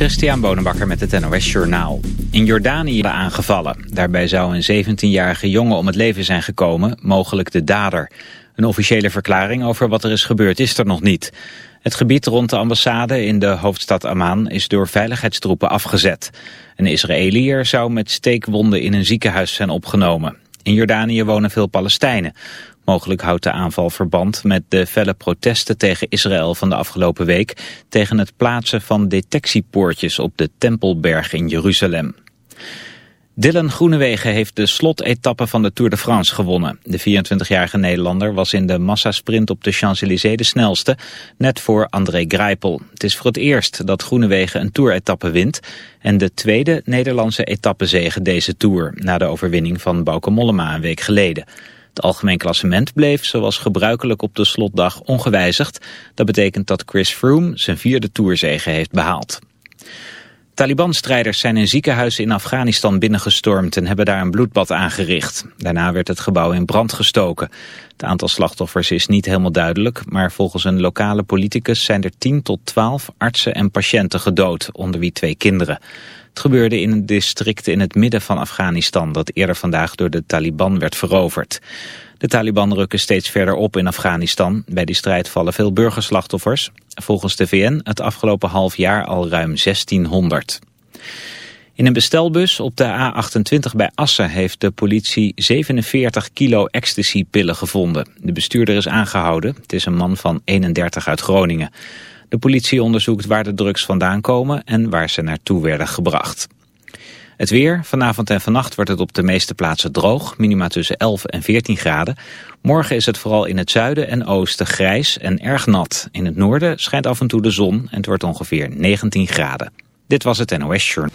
Christian Bonenbakker met het NOS Journaal. In Jordanië aangevallen. Daarbij zou een 17-jarige jongen om het leven zijn gekomen, mogelijk de dader. Een officiële verklaring over wat er is gebeurd is er nog niet. Het gebied rond de ambassade in de hoofdstad Amman is door veiligheidstroepen afgezet. Een Israëliër zou met steekwonden in een ziekenhuis zijn opgenomen. In Jordanië wonen veel Palestijnen. Mogelijk houdt de aanval verband met de felle protesten tegen Israël van de afgelopen week... tegen het plaatsen van detectiepoortjes op de Tempelberg in Jeruzalem. Dylan Groenewegen heeft de slotetappe van de Tour de France gewonnen. De 24-jarige Nederlander was in de massasprint op de Champs-Élysées de snelste, net voor André Greipel. Het is voor het eerst dat Groenewegen een Tour-etappe wint en de tweede Nederlandse etappezege deze Tour, na de overwinning van Bauke Mollema een week geleden. Het algemeen klassement bleef zoals gebruikelijk op de slotdag ongewijzigd. Dat betekent dat Chris Froome zijn vierde Tourzege heeft behaald. Taliban-strijders zijn een ziekenhuis in Afghanistan binnengestormd en hebben daar een bloedbad aangericht. Daarna werd het gebouw in brand gestoken. Het aantal slachtoffers is niet helemaal duidelijk, maar volgens een lokale politicus zijn er 10 tot 12 artsen en patiënten gedood, onder wie twee kinderen. Het gebeurde in een district in het midden van Afghanistan dat eerder vandaag door de Taliban werd veroverd. De Taliban rukken steeds verder op in Afghanistan. Bij die strijd vallen veel burgerslachtoffers. Volgens de VN het afgelopen half jaar al ruim 1600. In een bestelbus op de A28 bij Assen heeft de politie 47 kilo ecstasypillen gevonden. De bestuurder is aangehouden. Het is een man van 31 uit Groningen. De politie onderzoekt waar de drugs vandaan komen en waar ze naartoe werden gebracht. Het weer, vanavond en vannacht wordt het op de meeste plaatsen droog, minima tussen 11 en 14 graden. Morgen is het vooral in het zuiden en oosten grijs en erg nat. In het noorden schijnt af en toe de zon en het wordt ongeveer 19 graden. Dit was het NOS Journal.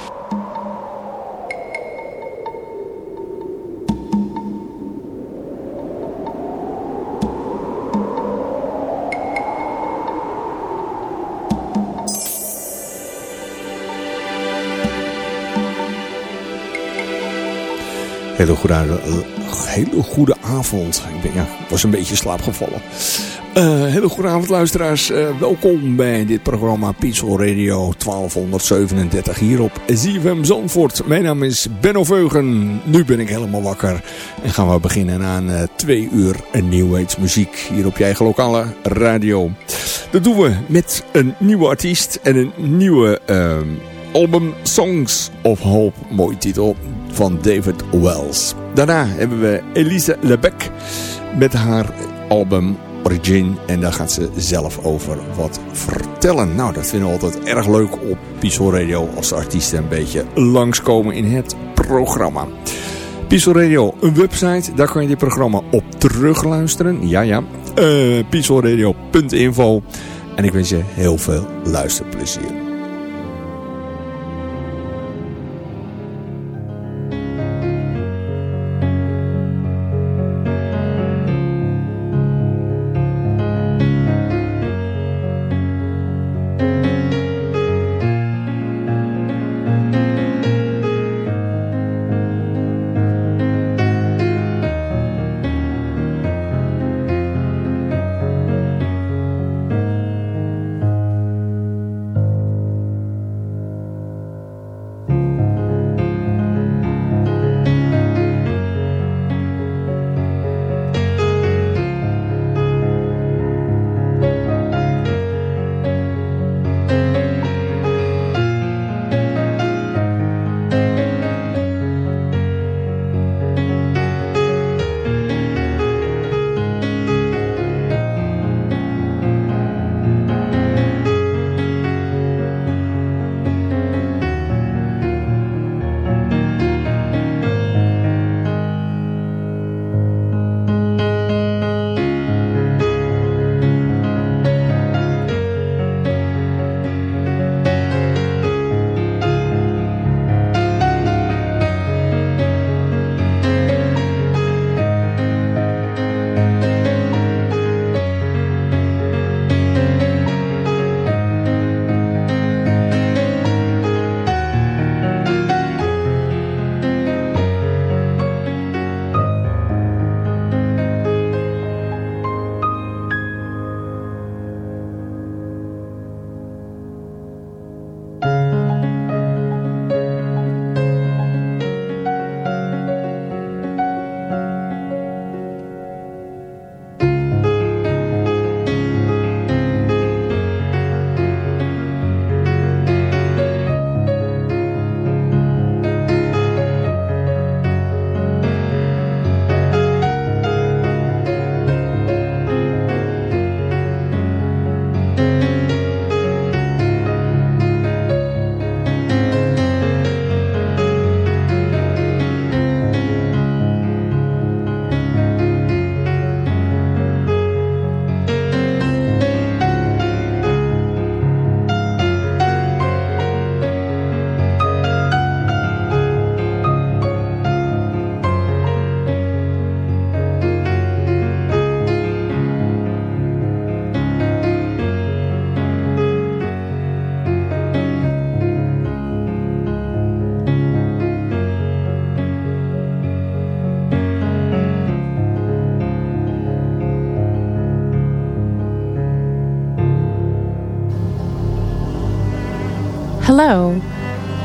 Hele goede, hele goede avond. Ik ben, ja, was een beetje slaapgevallen. Uh, hele goede avond luisteraars. Uh, welkom bij dit programma Peaceful Radio 1237 hier op ZFM Zandvoort. Mijn naam is Benno Veugen. Nu ben ik helemaal wakker. En gaan we beginnen aan twee uur New Age hier op je eigen lokale radio. Dat doen we met een nieuwe artiest en een nieuwe ehm, album Songs of Hope. Mooie titel van David Wells. Daarna hebben we Elise Lebec met haar album Origin. En daar gaat ze zelf over wat vertellen. Nou, dat vinden we altijd erg leuk op Peaceful Radio als artiesten een beetje langskomen in het programma. Peaceful Radio, een website, daar kan je dit programma op terugluisteren. Ja, ja. Uh. En ik wens je heel veel luisterplezier.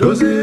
José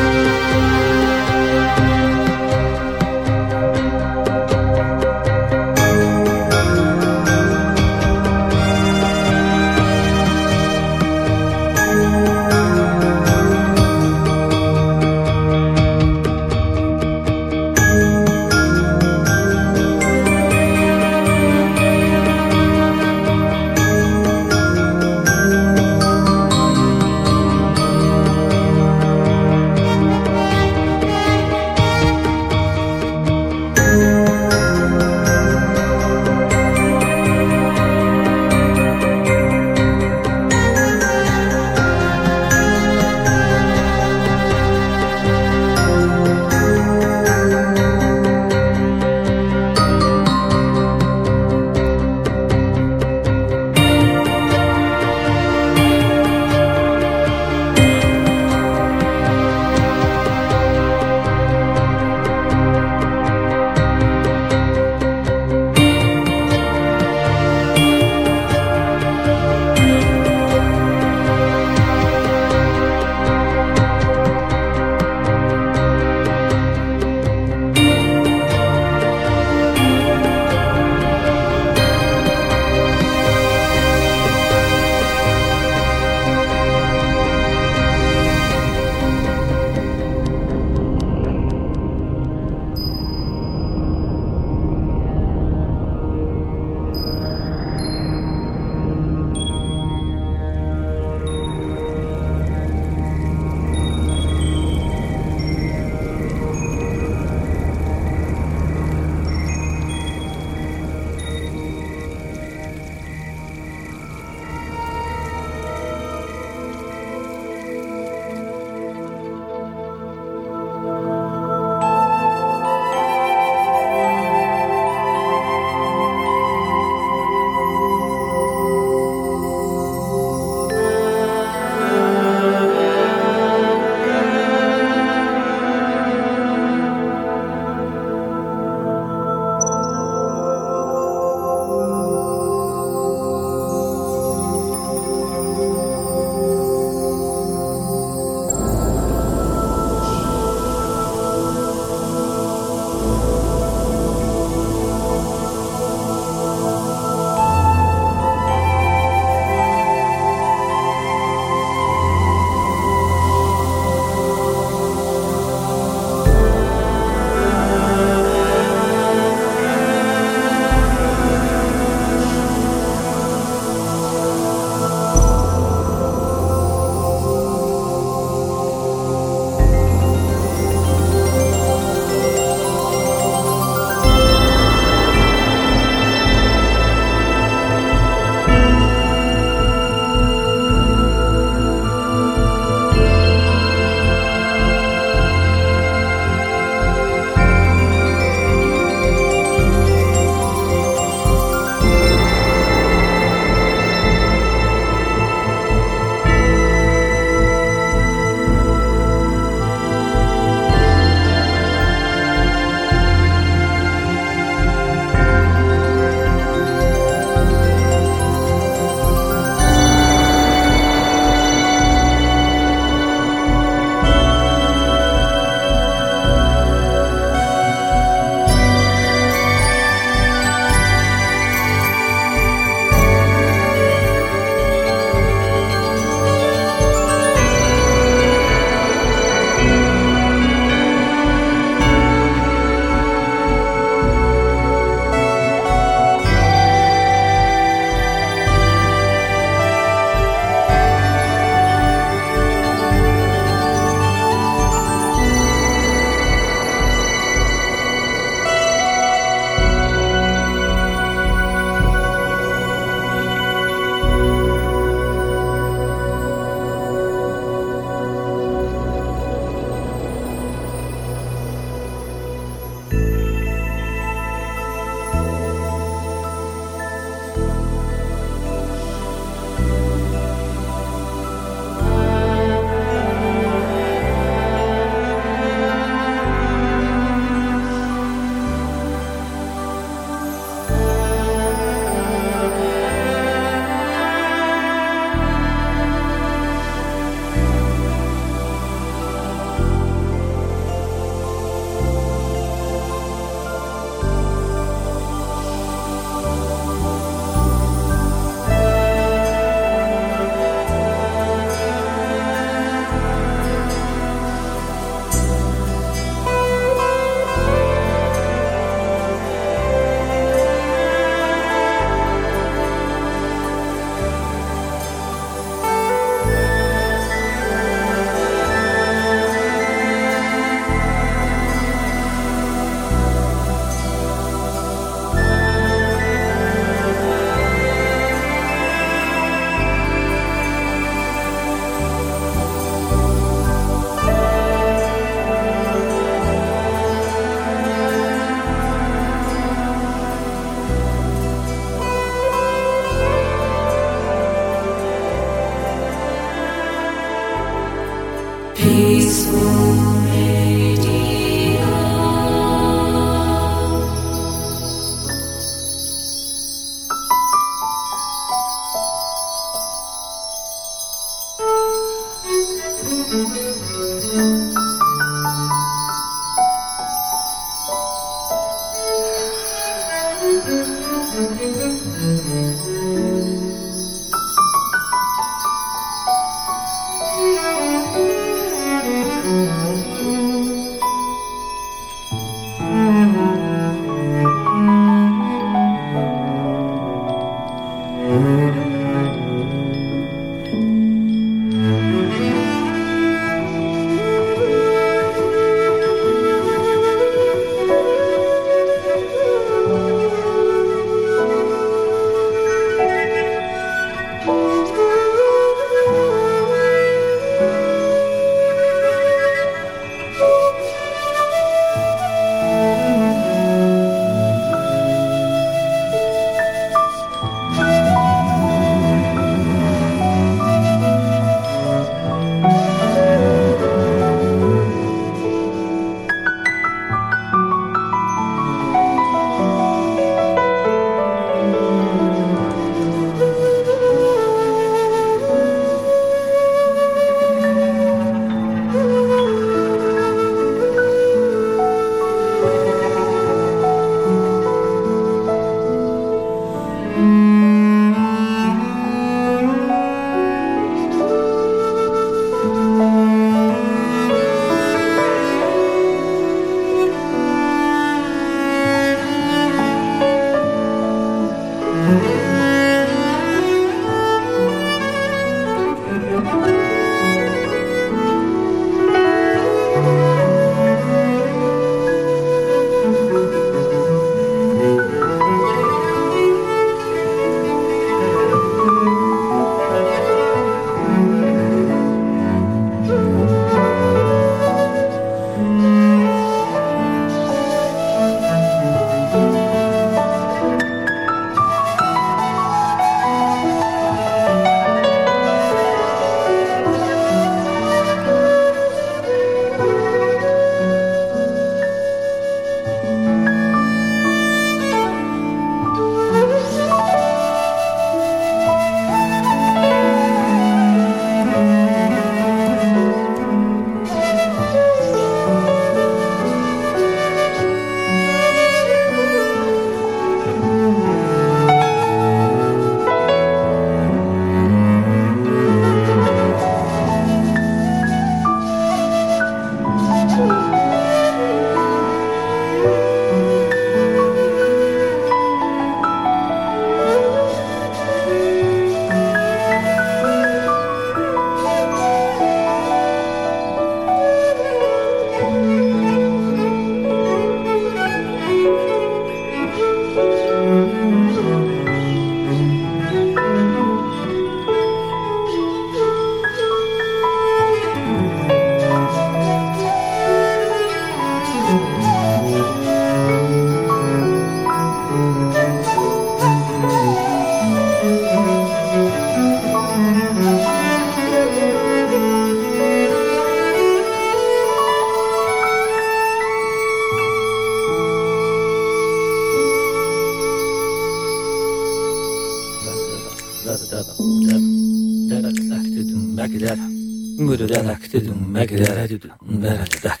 بارد بارد ذاك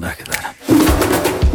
بارد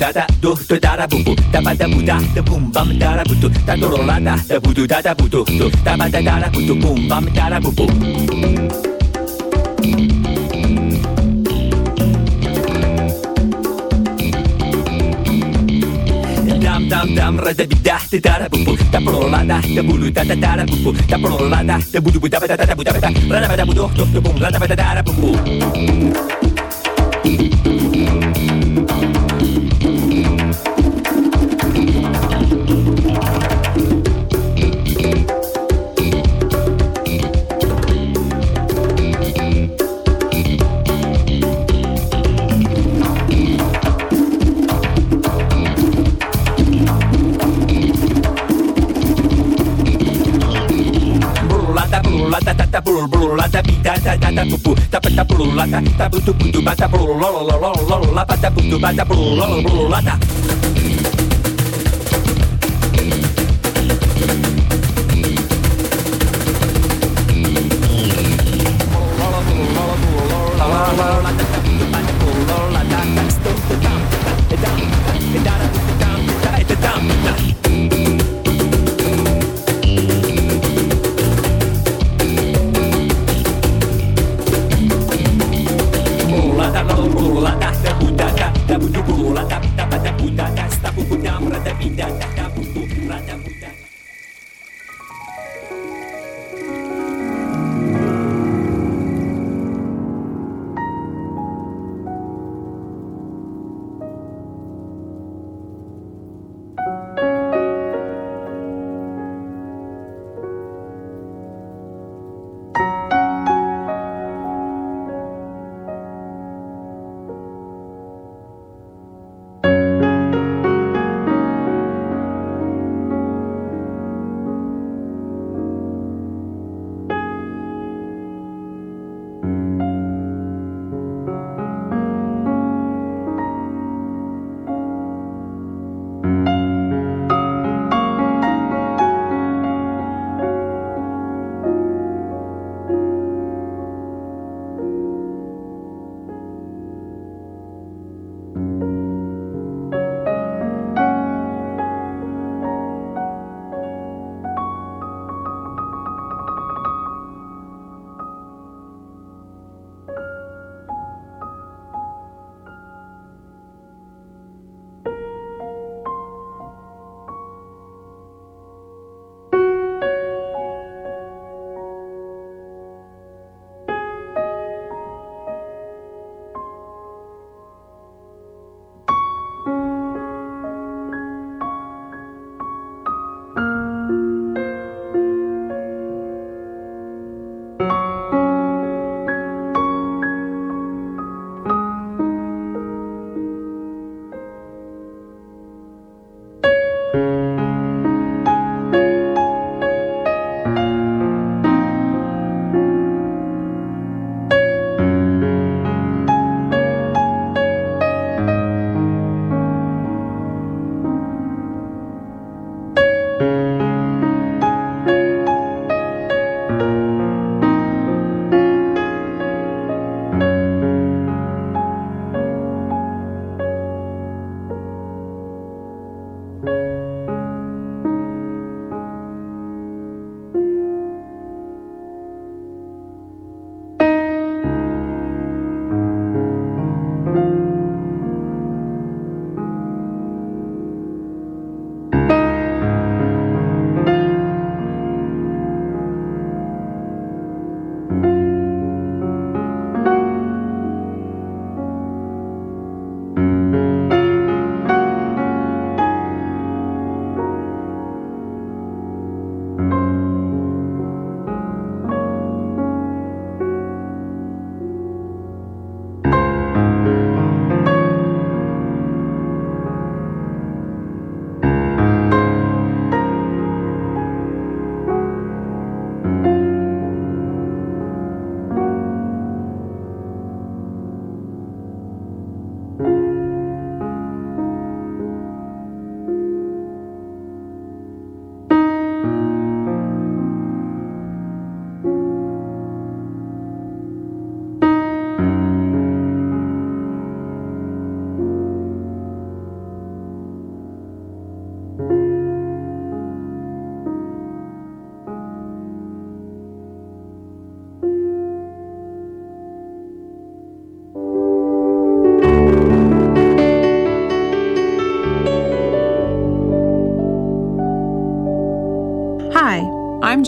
dada do do dada bu bu da ba da bu da da bum bam dada bu tu da do la da da bu tu dada bu tu tu da ba da dada bu tu bum bam dada bu bu dam dam rada bidah te dara bu bu da pro la da da bu da da dara bu bu pro la da bu bu rada bu do do rada dara bu bu tapa, tapa, brulata, tapu, tupu, tu, bata, brul, lolo, lolo, lolo, lapa, tapu, tu, bata, brul, lolo, brulata. Hi,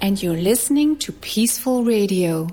and you're listening to Peaceful Radio.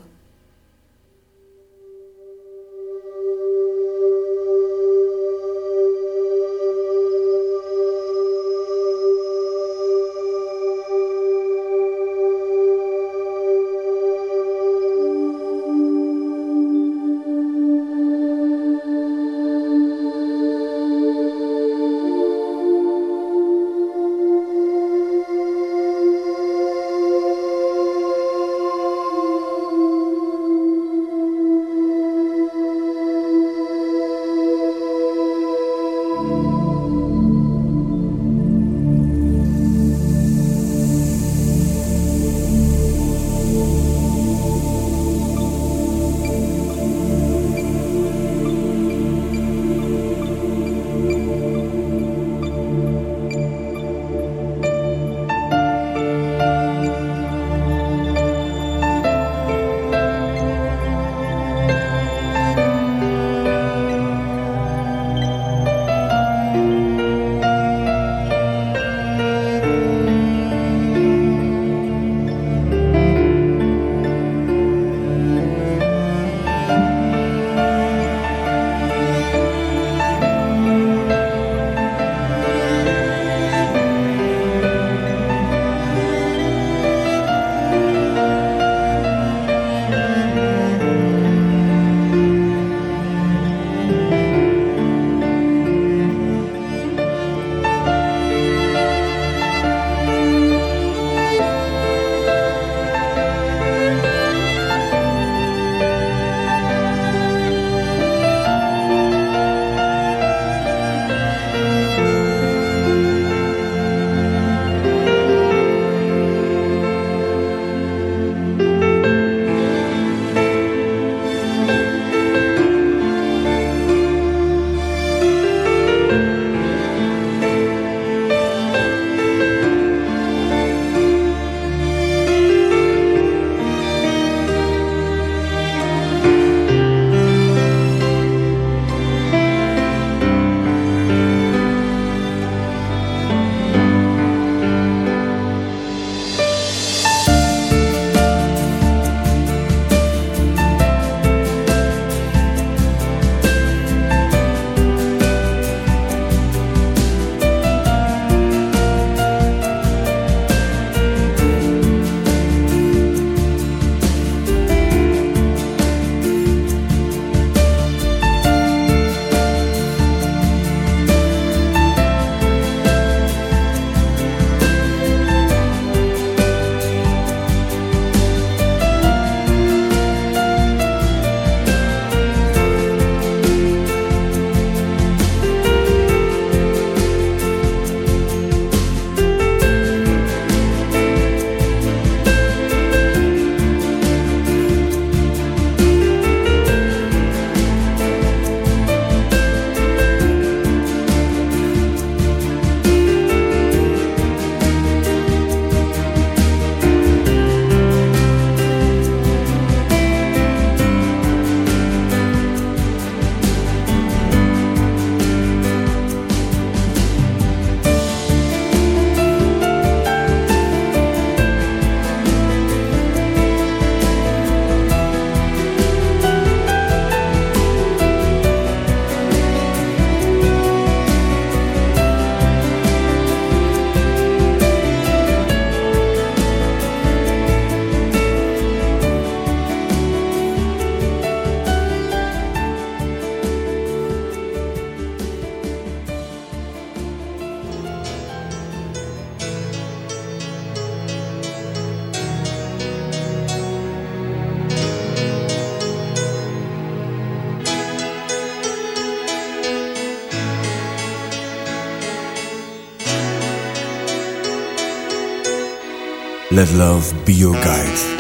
Let love be your guide.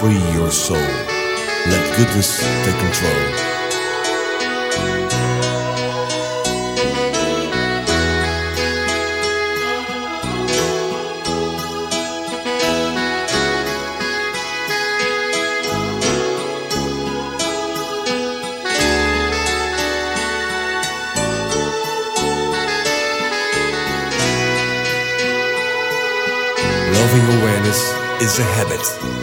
free your soul. Let goodness take control. Loving awareness is a habit.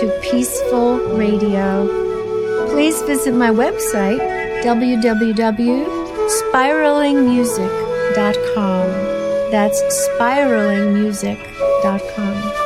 to Peaceful Radio. Please visit my website, www.spiralingmusic.com. That's spiralingmusic.com.